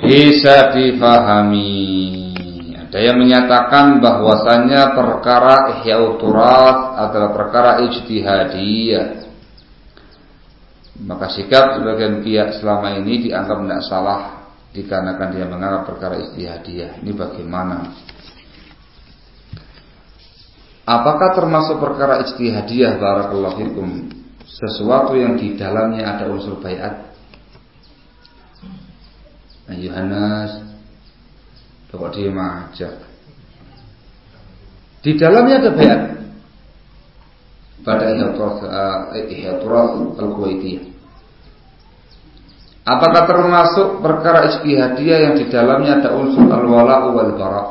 bisa difahami. Ada yang menyatakan bahwasannya perkara ihya turat adalah perkara ijtihadiyah. Maka sikap sebagian pihak selama ini dianggap tidak salah dikarenakan dia menganggap perkara ijtihadiyah. Ini bagaimana? Apakah termasuk perkara ijtihadiyah barakallahu fikum sesuatu yang di dalamnya ada unsur bayat? Yohanes Bapak dia aja Di dalamnya ada bayat Pada Ihyaturah eh, Al-Kuwaitiyah Apakah termasuk perkara ijtihadiyah yang di dalamnya ada unsur al-wala wal bara?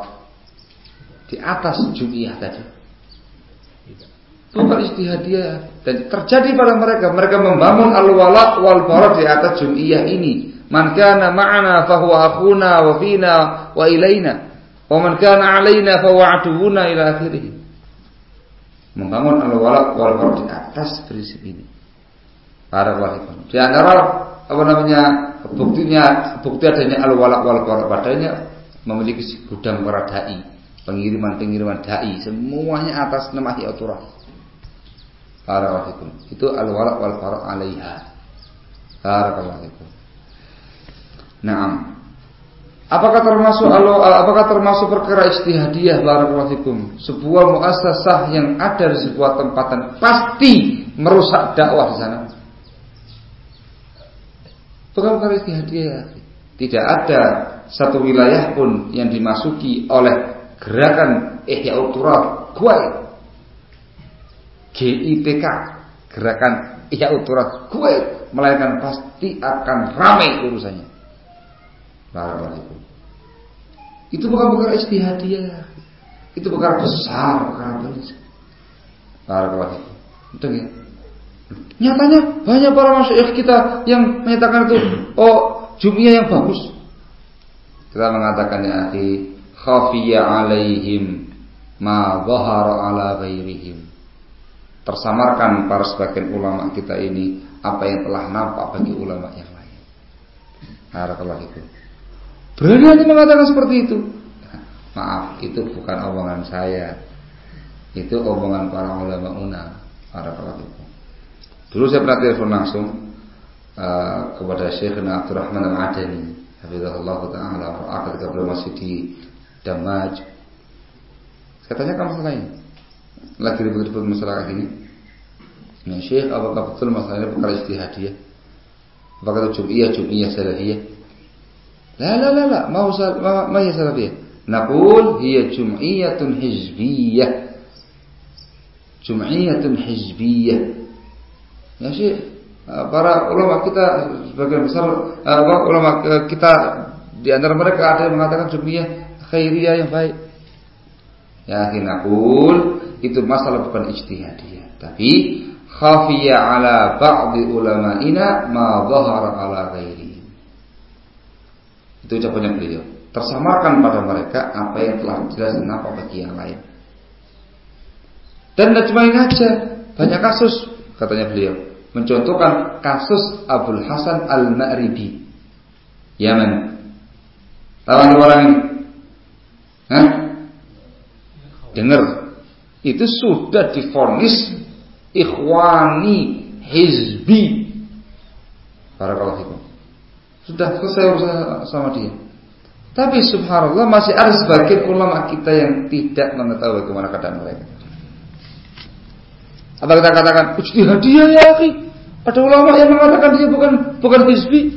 Di atas jumiyah tadi. Bukan ijtihadiyah dan terjadi pada mereka. Mereka membangun al-wala wal bara di atas jumiyah ini. Man kana ma'ana fahuwa akhuna wa fina wa ilaina. Wa man kana alaina fahuwa aduuna ila akhirih. Membangun al-wala wal di atas prinsip ini. Barakallahu Di antara apa namanya buktinya bukti adanya al-wala wal padanya memiliki gudang para dai, pengiriman-pengiriman dai, semuanya atas nama Hiyaturah. Barakallahu Itu al-wala wal alaiha. Barakallahu Naam. Apakah termasuk apakah termasuk perkara istihadiyah barakallahu? Sebuah muasasah yang ada di sebuah tempatan pasti merusak dakwah di sana. Bukan perkara istihadiyah. Tidak ada satu wilayah pun yang dimasuki oleh gerakan Ihya Uturat Kuwait. GITK, gerakan Ihya Uturat Kuwait, melainkan pasti akan ramai urusannya. Barakallahu Itu bukan perkara istihadiyah. Itu perkara besar, perkara besar. Betul ya? Nyatanya banyak para masyayikh kita yang menyatakan itu oh jumiyah yang bagus. Kita mengatakan ya akhi khafiya alaihim ma dhahara ala ghairihim. Tersamarkan para sebagian ulama kita ini apa yang telah nampak bagi ulama yang lain. Barakallahu Berani hanya mengatakan seperti itu. Maaf, itu bukan omongan saya. Itu omongan para ulama una, para pelaku. Dulu saya pernah telepon langsung uh, kepada Syekh Abdurrahman Al-Adani, Hafizahullah Ta'ala, ketika beliau masih di Damaj. Saya tanyakan masalah ini. Lagi ribut-ribut masalah ini. Ya Syekh, apakah betul ini perkara istihadiyah? Apakah itu jum'iyah, jum'iyah, salafiyah? La la la la, ma ma, ma hiya salafiyah. Naqul hiya jum'iyatun hizbiyah. Jum'iyatun hizbiyah. Ya Syekh, eh, para ulama kita sebagian besar eh, ulama eh, kita di antara mereka ada yang mengatakan jum'iyah khairiyah yang baik. Ya akhi itu masalah bukan ijtihadiyah, tapi khafiya ala ba'di ulama'ina ma dhahara ala ghairi itu ucapannya beliau. Tersamarkan pada mereka apa yang telah jelas apa bagi yang lain. Dan tidak cuma ini aja, banyak kasus katanya beliau. Mencontohkan kasus Abdul Hasan Al-Ma'ribi Yaman. Tahu orang ini? Hah? Dengar. Itu sudah difonis ikhwani hizbi. Barakallahu sudah selesai urusan sama dia. Tapi subhanallah masih ada sebagian ulama kita yang tidak mengetahui ke mana keadaan mereka. Apa kita katakan ijtihadiyah ya akhi? Ada ulama yang mengatakan dia bukan bukan hizbi.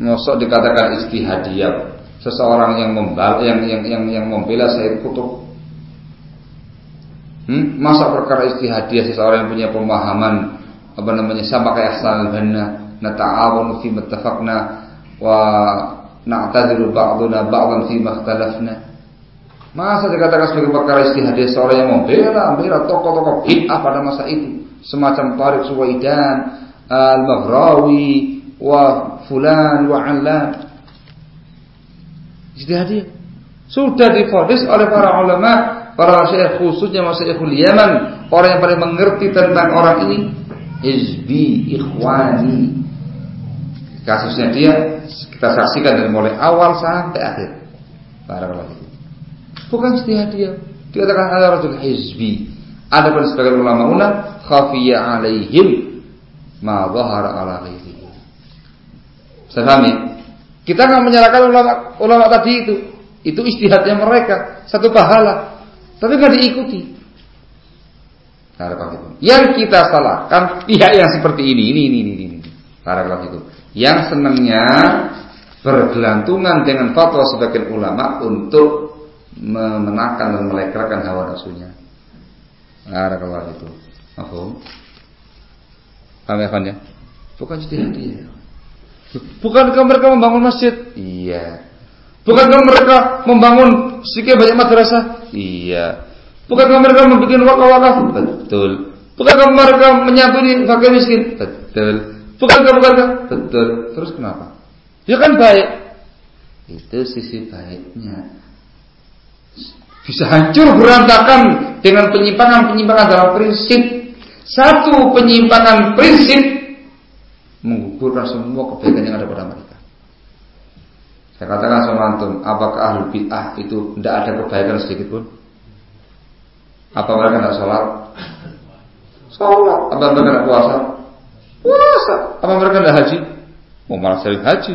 Mosok dikatakan ijtihadiyah seseorang yang membal yang yang yang, yang membela Said Kutub. Hmm? Masa perkara istihadiyah seseorang yang punya pemahaman apa namanya sama kayak Hasan nata'awanu fi mattafaqna wa na'tadiru ba'duna ba'dan fi makhtalafna masa dikatakan sebagai perkara istihadiyah seorang yang membela membela tokoh-tokoh bid'ah pada masa itu. Semacam Tariq Suwaidan Al-Maghrawi wa fulan wa alan istihadiyah sudah difonis oleh para ulama para syekh khususnya masyayikhul Yaman orang yang paling mengerti tentang orang ini. Hizbi ikhwani Kasusnya dia kita saksikan dari mulai awal sampai akhir. Barakallahu Bukan istihadiyah. Dikatakan ada rajul hizbi. Ada pun sebagian ulama una khafiya alaihim ma dhahara ala ghairihi. Saya ya? Kita nggak menyalahkan ulama, ulama tadi itu. Itu istihadnya mereka, satu pahala. Tapi nggak diikuti. Yang kita salahkan pihak yang seperti ini, ini, ini, ini, ini. Barakallahu. Yang senangnya bergelantungan dengan fatwa sebagian ulama untuk memenangkan dan melekarkan hawa nafsunya. Barakallahu itu. Mahfum. Paham ya, ya? Bukan ijtihadiyah. Bukankah mereka membangun masjid? Iya. Bukankah mereka membangun sekian banyak madrasah? Iya. Bukankah mereka membuat wakaf-wakaf? Betul. Bukankah mereka menyantuni fakir miskin? Betul. Bukankah bukankah? Betul. Terus kenapa? Ya kan baik. Itu sisi baiknya. Bisa hancur berantakan dengan penyimpangan-penyimpangan dalam prinsip. Satu penyimpangan prinsip menggugurkan semua kebaikan yang ada pada mereka. Saya katakan sama antum, apakah ahli bid'ah itu tidak ada kebaikan sedikit pun? Apa mereka tidak sholat? Sholat. Apa mereka tidak puasa? Puasa. Apa mereka tidak haji? Mau malah sering haji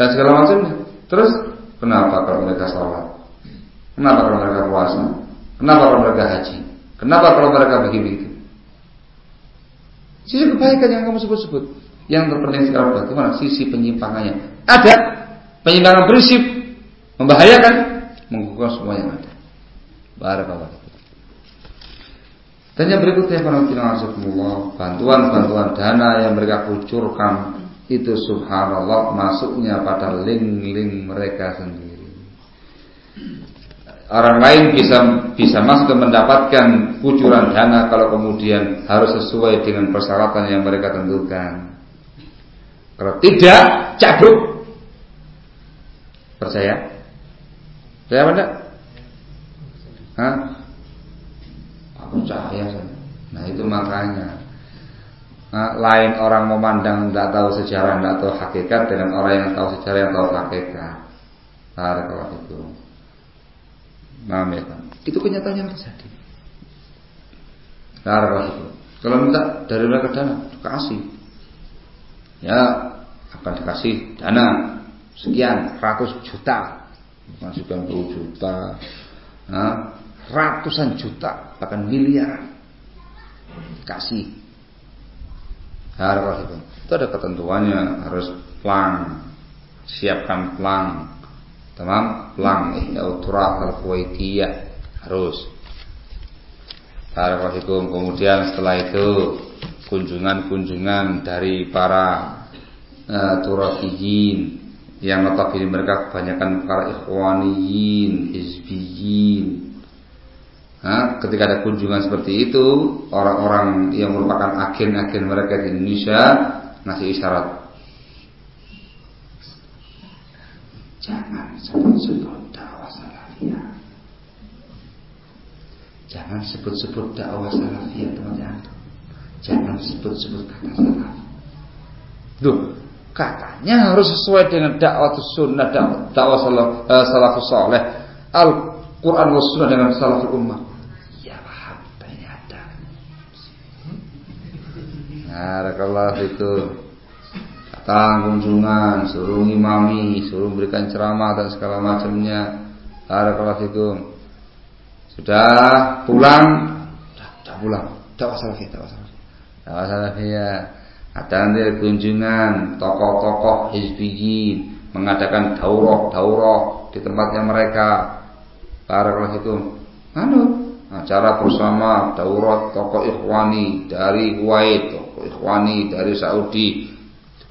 dan segala macamnya. Terus kenapa kalau mereka sholat? Kenapa kalau mereka puasa? Kenapa kalau mereka haji? Kenapa kalau mereka begitu? Sisi kebaikan yang kamu sebut-sebut. Yang terpenting sekarang bagaimana sisi penyimpangannya. Ada penyimpangan prinsip membahayakan menggugurkan semua yang ada. Barakallahu dan yang berikutnya bantuan-bantuan dana yang mereka kucurkan itu subhanallah masuknya pada link-link mereka sendiri. Orang lain bisa bisa masuk mendapatkan kucuran dana kalau kemudian harus sesuai dengan persyaratan yang mereka tentukan. Kalau tidak, cabut. Percaya? Percaya apa Hah? Saja. Nah itu makanya nah, lain orang memandang tidak tahu sejarah, tidak tahu hakikat dengan orang yang tahu sejarah yang tahu hakikat. kalau itu. Nah, ya kan? Itu kenyataan yang terjadi. kalau itu. Kalau minta dari mereka dana, kasih. Ya, akan dikasih dana sekian ratus juta, bukan sekian puluh juta. Nah, ratusan juta bahkan miliar kasih. Harus itu. Itu ada ketentuannya harus plang siapkan plang tamam? Plang ya uturat al kuwaitiyah harus. Barakallahu kemudian setelah itu kunjungan-kunjungan dari para uh, turafiyin yang notabene mereka kebanyakan para ikhwaniyin, hizbiyin, Nah, ketika ada kunjungan seperti itu, orang-orang yang merupakan agen-agen mereka di Indonesia ngasih isyarat. Jangan sebut-sebut dakwah salafiyah. Jangan sebut-sebut dakwah salafiyah teman-teman. Jangan sebut-sebut kata salaf. Duh, katanya harus sesuai dengan dakwah sunnah, dakwah, dakwah salaf, uh, salafus saleh. Al-Quran was sunnah dengan salaful ummah. Barakallahu itu datang kunjungan, suruh ngimami, suruh berikan ceramah dan segala macamnya. Barakallahu itu sudah pulang, sudah, sudah pulang. Dakwah salafiyah, dakwah salafiyah. Dakwah salafiyah. Ada nanti kunjungan tokoh-tokoh hizbiyin mengadakan daurah-daurah di tempatnya mereka. Barakallahu itu. Anu, acara bersama daurat tokoh ikhwani dari Kuwait, ikhwani dari Saudi.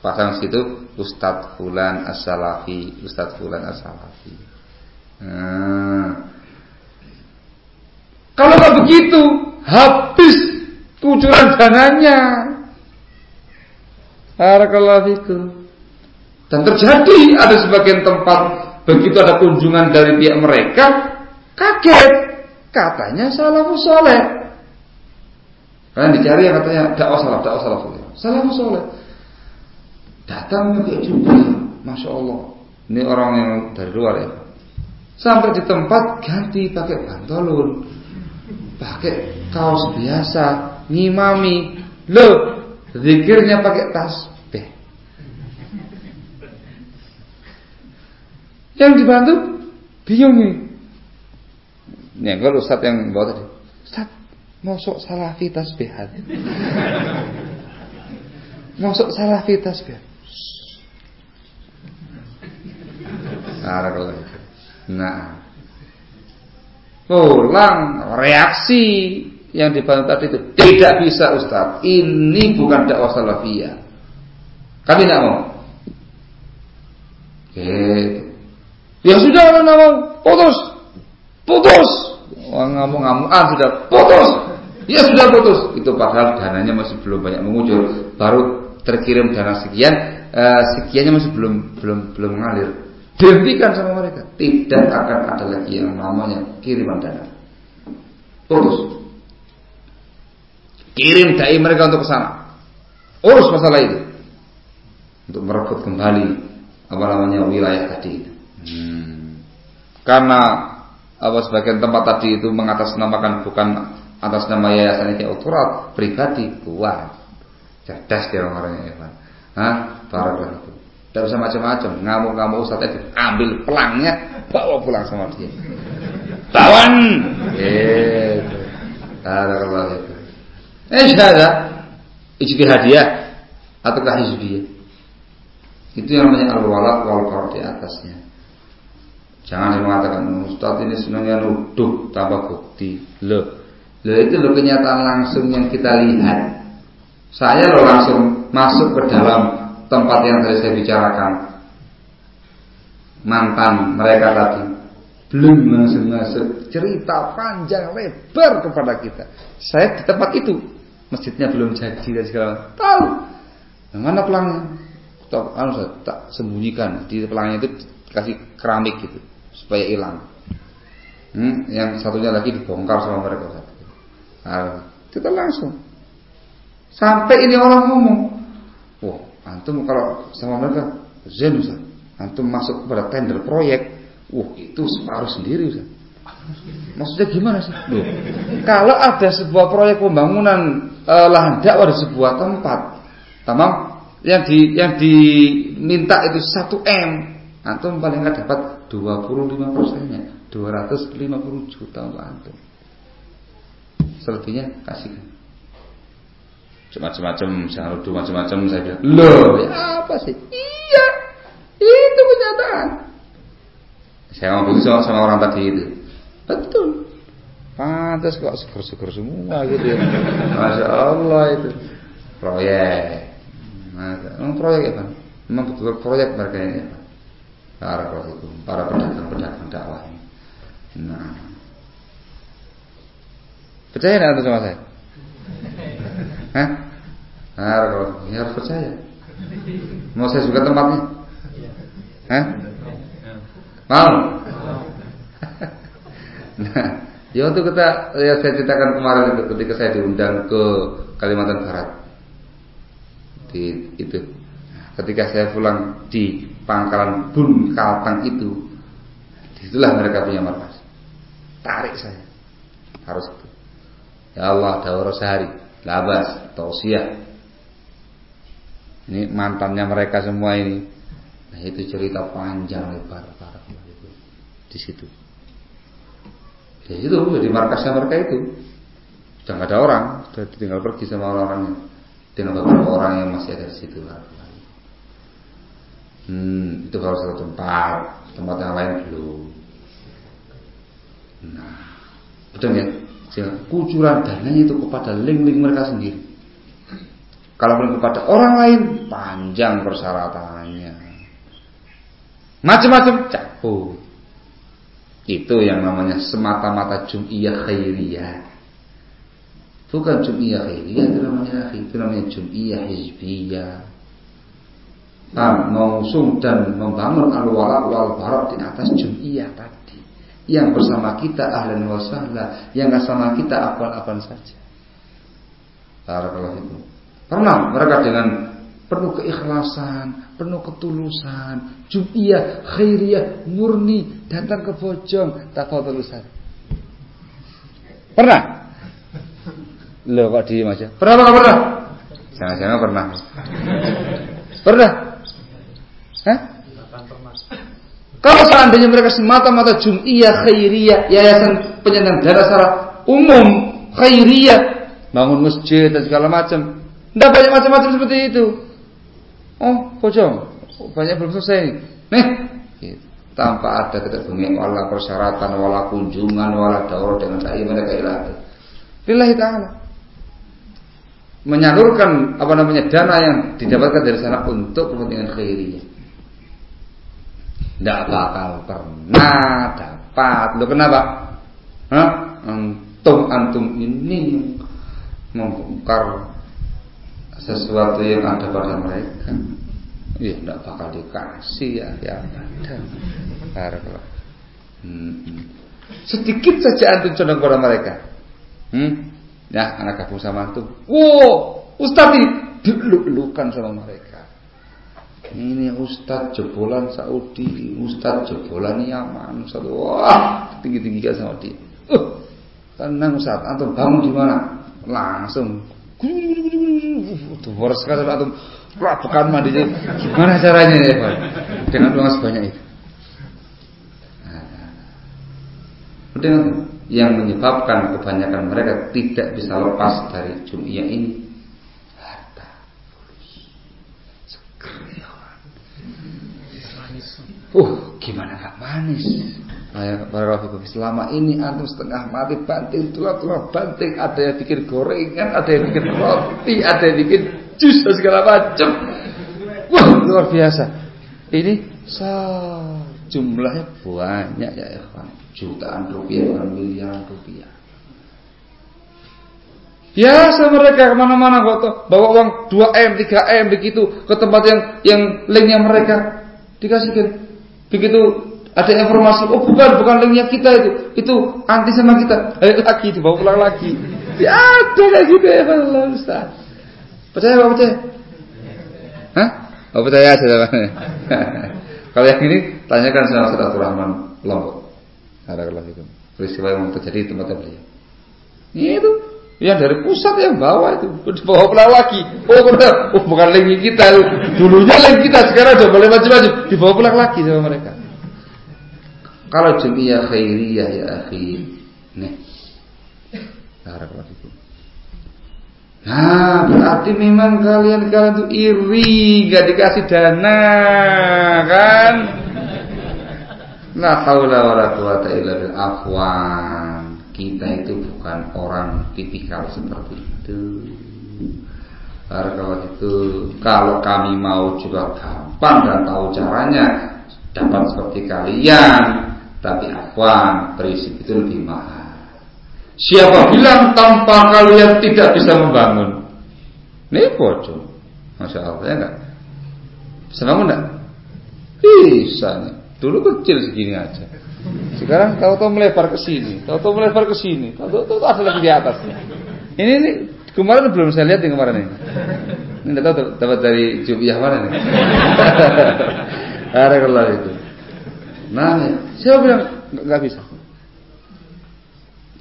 Pasang situ Ustadz Fulan As-Salafi. Ustadz Fulan As-Salafi. Nah. kalau nggak begitu habis kucuran dananya. Barakallahu itu dan terjadi ada sebagian tempat begitu ada kunjungan dari pihak mereka kaget. Katanya salafus soleh Kalian dicari yang katanya dakwah salaf, dakwah salaf. Salafus soleh. Datang pakai jubah, masya Allah. Ini orang yang dari luar ya. Sampai di tempat ganti pakai pantolon, pakai kaos biasa, ngimami. Loh, zikirnya pakai tasbih. Yang dibantu bingung nih. Nih, kalau Ustaz yang bawa tadi, mosok salafi tasbihat. mosok salafi tasbihat. Nah, pulang reaksi yang dibantu tadi itu tidak bisa Ustaz. Ini bukan dakwah salafiyah. Kami tidak mau. Gitu. Ya sudah mana mau putus, putus. Orang ngamuk-ngamukan sudah putus. Ya sudah putus. Itu padahal dananya masih belum banyak mengucur. Baru terkirim dana sekian, uh, sekiannya masih belum belum belum mengalir. Dihentikan sama mereka. Tidak akan ada lagi yang namanya kiriman dana. Putus. Kirim dai mereka untuk ke sana. Urus masalah itu. Untuk merebut kembali apa namanya wilayah tadi. Hmm. Karena apa sebagian tempat tadi itu mengatasnamakan bukan atas nama yayasan ini otorat pribadi kuat. Cerdas dia orang-orangnya Evan Hah? Barakallah itu tidak bisa macam-macam. Ngamuk-ngamuk Ustaz itu ambil pelangnya bawa pulang sama dia. Tawan! Gitu. Barakallah itu Eh syahada. Ijtihadiyah Ataukah hizbiyah? Itu yang namanya al-walad wal di atasnya. Jangan mengatakan Ustaz ini sebenarnya nuduh tanpa bukti. Loh Loh itu loh kenyataan langsung yang kita lihat Saya loh langsung masuk ke dalam tempat yang tadi saya bicarakan Mantan mereka tadi Belum langsung masuk Cerita panjang lebar kepada kita Saya di tempat itu masjidnya belum jadi dan segala. Tahu. Mana pelangnya? Anu, tak sembunyikan di pelangnya itu kasih keramik gitu supaya hilang. Hmm, yang satunya lagi dibongkar sama mereka. Nah, kita langsung sampai ini orang ngomong, wah antum kalau sama mereka zen Ustaz. Antum masuk kepada tender proyek, wah itu separuh sendiri Ustaz. Maksudnya gimana sih? Loh, kalau ada sebuah proyek pembangunan e, lahan dakwah di sebuah tempat, tamam, yang di yang diminta itu 1 m, antum paling nggak dapat 25 persennya, 250 juta untuk antum. Selebihnya kasihkan. Macam-macam, jangan nuduh macam-macam saya bilang. Loh, ya apa sih? Iya, itu kenyataan. Saya ngomong sama, sama orang tadi itu. Betul. Pantas kok seger-seger semua gitu ya. Masya Allah itu. Proyek. Masa, emang proyek ya Pak? Memang betul proyek mereka ini ya Pak? Para para pedagang-pedagang dakwah ini. Nah. Percaya tidak sama saya? Hah? Nah, kalau ya harus percaya. Mau saya juga tempatnya? Hah? Mau? Nah, ya waktu kita ya saya ceritakan kemarin itu ketika saya diundang ke Kalimantan Barat. Di itu. Ketika saya pulang di pangkalan Bun Kaltang itu, di situlah mereka punya markas. Tarik saya. Harus itu. Ya Allah, daurah sehari, labas, tausiah. Ini mantannya mereka semua ini. Nah, itu cerita panjang lebar para itu di situ. Ya itu di markasnya mereka itu sudah ada orang, sudah tinggal pergi sama orang-orangnya dengan beberapa orang yang masih ada di situ. Hmm, itu baru satu tempat, tempat yang lain belum. Nah, betul ya? Kucuran dananya itu kepada link-link mereka sendiri. Kalau belum kepada orang lain, panjang persyaratannya. Macam-macam cabut. Itu yang namanya semata-mata jum'iyah khairiyah. Bukan jum'iyah khairiyah itu namanya itu namanya jum'iyah hizbiyah. Nah, mengusung dan membangun al-wala wal barak di atas jum'iyah tadi. Yang bersama kita ahlan wa sahla, yang bersama kita apa-apa saja. Barakallahu itu. Pernah mereka dengan penuh keikhlasan, penuh ketulusan, jum'iyah, khairiyah, murni, datang ke Bojong, tafadhol Ustaz. Pernah? Loh kok diem aja? Pernah apa pernah? Jangan-jangan pernah. Pernah? Hah? Kalau seandainya mereka semata-mata jum'iyah, khairiyah, yayasan penyandang dana secara umum, khairiyah, bangun masjid dan segala macam. Tidak banyak macam-macam seperti itu. Oh, pocong. Banyak belum selesai. Nih, tanpa ada bunyi wala persyaratan, wala kunjungan, wala daurah dengan dai mereka ilahi. Lillahi ta'ala. Menyalurkan apa namanya dana yang didapatkan dari sana untuk kepentingan khairiyah. Tidak bakal pernah dapat. Lo kenapa? Antum antum ini membongkar sesuatu yang ada pada mereka. Ya tidak bakal dikasih ya ya ada. Hmm. Sedikit saja antum condong pada mereka. Hmm? Ya, anak gabung sama antum. Wow, Ustaz diluk-lukan sama mereka. Ini Ustadz jebolan Saudi, Ustadz jebolan Yaman, Ustadz wah tinggi tinggi kan sama dia. Uh, tenang Ustadz, antum bangun di mana? Langsung tuh boros sekali antum lakukan mandinya. Gimana caranya ya Pak? Dengan uang sebanyak itu. Nah, yang menyebabkan kebanyakan mereka tidak bisa lepas dari dunia ini Uh, gimana gak manis? Barakallahu Selama ini antum setengah mati banting tulang-tulang banting, ada yang bikin gorengan, ada yang bikin roti, ada yang bikin jus dan segala macam. Wah, luar biasa. Ini so, jumlahnya banyak ya ikhwan. Jutaan rupiah, bukan miliaran rupiah. Biasa mereka ke mana-mana kok bawa uang 2 m, 3 m begitu ke tempat yang yang lainnya mereka dikasihkan Begitu ada informasi, oh bukan, bukan linknya kita itu, itu anti sama kita. Ayo lagi, dibawa pulang lagi. Ya ada kayak gitu ya Allah Ustaz. Percaya apa percaya? Hah? Oh percaya aja Kalau yang ini tanyakan sama Ustaz Rahman Lombok. Ada kalau itu peristiwa yang terjadi di tempat beliau. Ini itu yang dari pusat yang bawa itu dibawa pulang lagi. Oh benar, oh bukan link kita. Dulunya link kita, sekarang udah boleh macam-macam dibawa pulang lagi sama mereka. Kalau jemiah khairiyah ya akhi, nih, itu. Nah, berarti memang kalian kalian tuh iri, gak dikasih dana, kan? La haula wala quwata illa bil afwan kita itu bukan orang tipikal seperti itu. Kalau itu kalau kami mau juga gampang dan tahu caranya dapat seperti kalian, tapi afwan prinsip itu lebih mahal. Siapa bilang tanpa kalian tidak bisa membangun? Ini bocor. Masya Allah ya enggak? Bisa bangun enggak? Bisa nih. Dulu kecil segini aja. Sekarang tahu-tahu melebar ke sini, tahu-tahu melebar ke sini, tahu-tahu ada lagi di atas. Ini, ini kemarin belum saya lihat yang kemarin ini. Ini tidak tahu dapat dari Jubiah mana nih. Ada kalau itu. Nah, siapa bilang nggak bisa?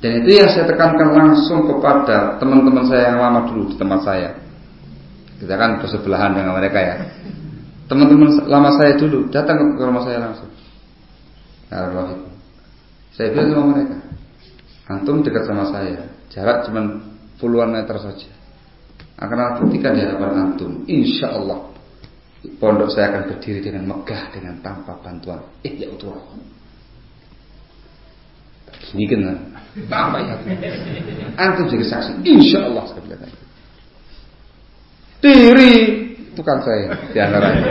Dan itu yang saya tekankan langsung kepada teman-teman saya yang lama dulu di tempat saya. Kita kan bersebelahan dengan mereka ya. Teman-teman lama saya dulu datang ke rumah saya langsung. Allah itu. Saya bilang sama mereka, antum dekat sama saya, jarak cuma puluhan meter saja. Akan aku buktikan di hadapan antum, insya Allah pondok saya akan berdiri dengan megah dengan tanpa bantuan. Eh ya utuh. Ini kan apa ya? Antum jadi saksi, insya Allah saya bilang Diri tukang saya di antaranya.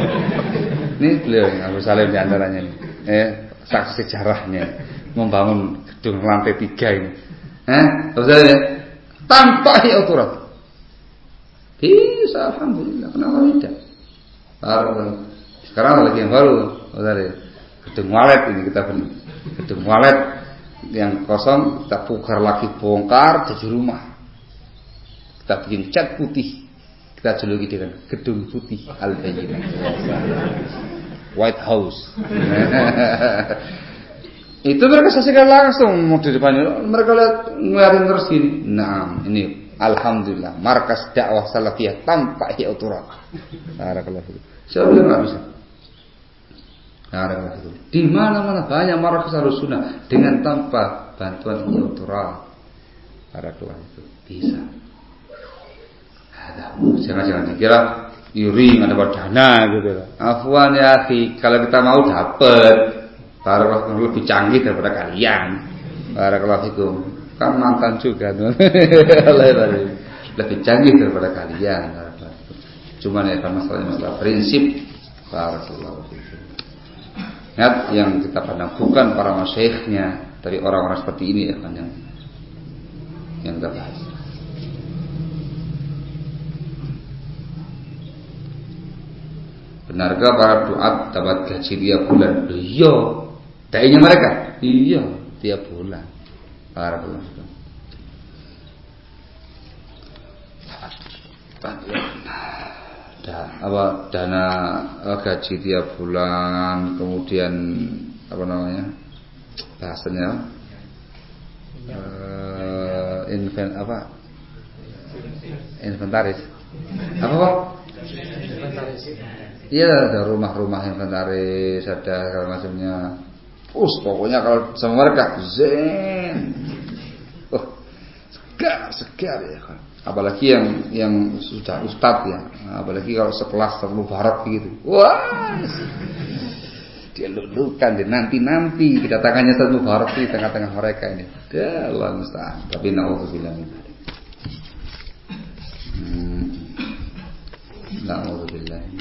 Ini beliau yang Abu Salim di antaranya. Eh, saksi sejarahnya membangun gedung lantai tiga ini. Eh, ya? Tanpa otorat. Bisa, alhamdulillah. Kenapa tidak? Sekarang lagi yang baru, ya? gedung walet ini kita beli. Gedung walet yang kosong kita bongkar lagi bongkar jadi rumah. Kita bikin cat putih, Kita juluki dengan gedung putih al White House. itu mereka saksikan langsung di depannya. Mereka lihat ngeliatin terus gini. Nah, ini Alhamdulillah markas dakwah salafiyah tanpa hiaturan. Barakallahu fiik. Siapa yang nggak bisa? Barakallahu. Di mana-mana banyak markas sunnah dengan tanpa bantuan hiaturan. Barakallahu fiik. Bisa. Ada. Jangan-jangan dikira iri ada dana gitu Afwan ya akhi, kalau kita mau dapat barakallahu lebih canggih daripada kalian. Barakallahu fikum. Kan mantan juga lebih canggih daripada kalian. Cuman ya kan masalah masalah prinsip. Barakallahu fikum. Ingat yang kita pandang bukan para masyayikhnya dari orang-orang seperti ini ya kan yang yang kita bahas. Benarkah para doa dapat gaji tiap bulan? Iya. Dainya mereka? Iya, tiap bulan. Para bulan. Da, apa dana eh, gaji tiap bulan kemudian apa namanya bahasanya uh, inven apa inventaris apa pak Iya ada rumah-rumah yang inventaris ada segala macamnya. Us pokoknya kalau sama mereka zen. Oh, segar segar ya kan. Apalagi yang yang sudah ustad ya. Apalagi kalau sekelas terlalu barat gitu. Wah. Dia lulukan dia nanti-nanti kedatangannya satu Mubarak di tengah-tengah mereka ini. Ya Allah musta'an. Tapi naudzubillah min dzalik. Hmm. Naudzubillah.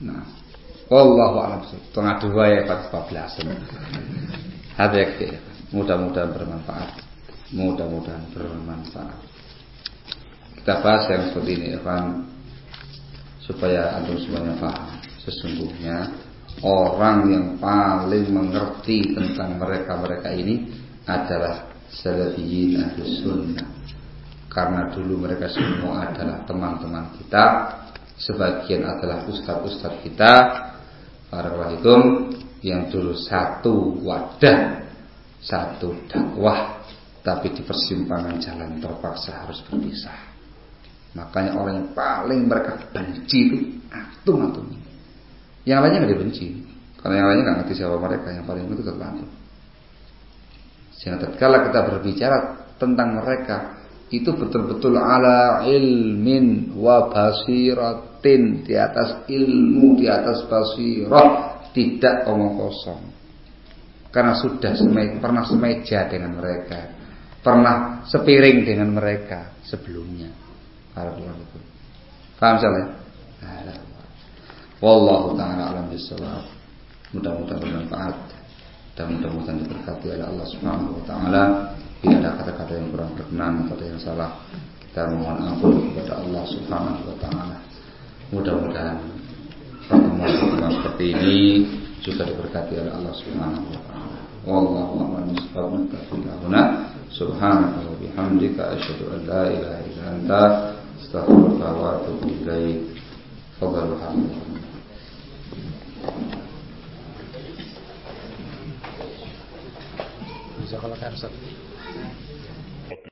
Nah, wallahu a'lam Tengah dua ya pas 14. Hati ya. Mudah-mudahan bermanfaat. Mudah-mudahan bermanfaat. Kita bahas yang seperti ini kan supaya antum semuanya paham. Sesungguhnya orang yang paling mengerti tentang mereka-mereka ini adalah salafiyin ahli sunnah. Karena dulu mereka semua adalah teman-teman kita sebagian adalah ustadz-ustadz kita. Para wahidum yang dulu satu wadah satu dakwah tapi di persimpangan jalan terpaksa harus berpisah. Makanya orang yang paling mereka benci itu antum antum yang lainnya nggak dibenci. Karena yang lainnya nggak ngerti siapa mereka. Yang paling itu tetap sehingga tatkala kita berbicara tentang mereka itu betul-betul ala ilmin wa basirat yakin di atas ilmu, di atas basirah, tidak omong kosong. Karena sudah semai, pernah semeja dengan mereka, pernah sepiring dengan mereka sebelumnya. itu. Paham salah? Wallahu taala alam bisawab. Mudah-mudahan bermanfaat dan mudah-mudahan diberkati oleh Allah Subhanahu wa taala. Bila ada kata-kata yang kurang berkenan atau yang salah, kita mohon ampun kepada Allah Subhanahu wa taala. Mudah-mudahan pertemuan-pertemuan seperti ini juga diberkati oleh Allah Subhanahu wa taala. Wallahu a'lam bishawab. Subhanaka wa bihamdika asyhadu an la ilaha illa anta astaghfiruka wa atubu ilaik. Fadhlu Jazakallah.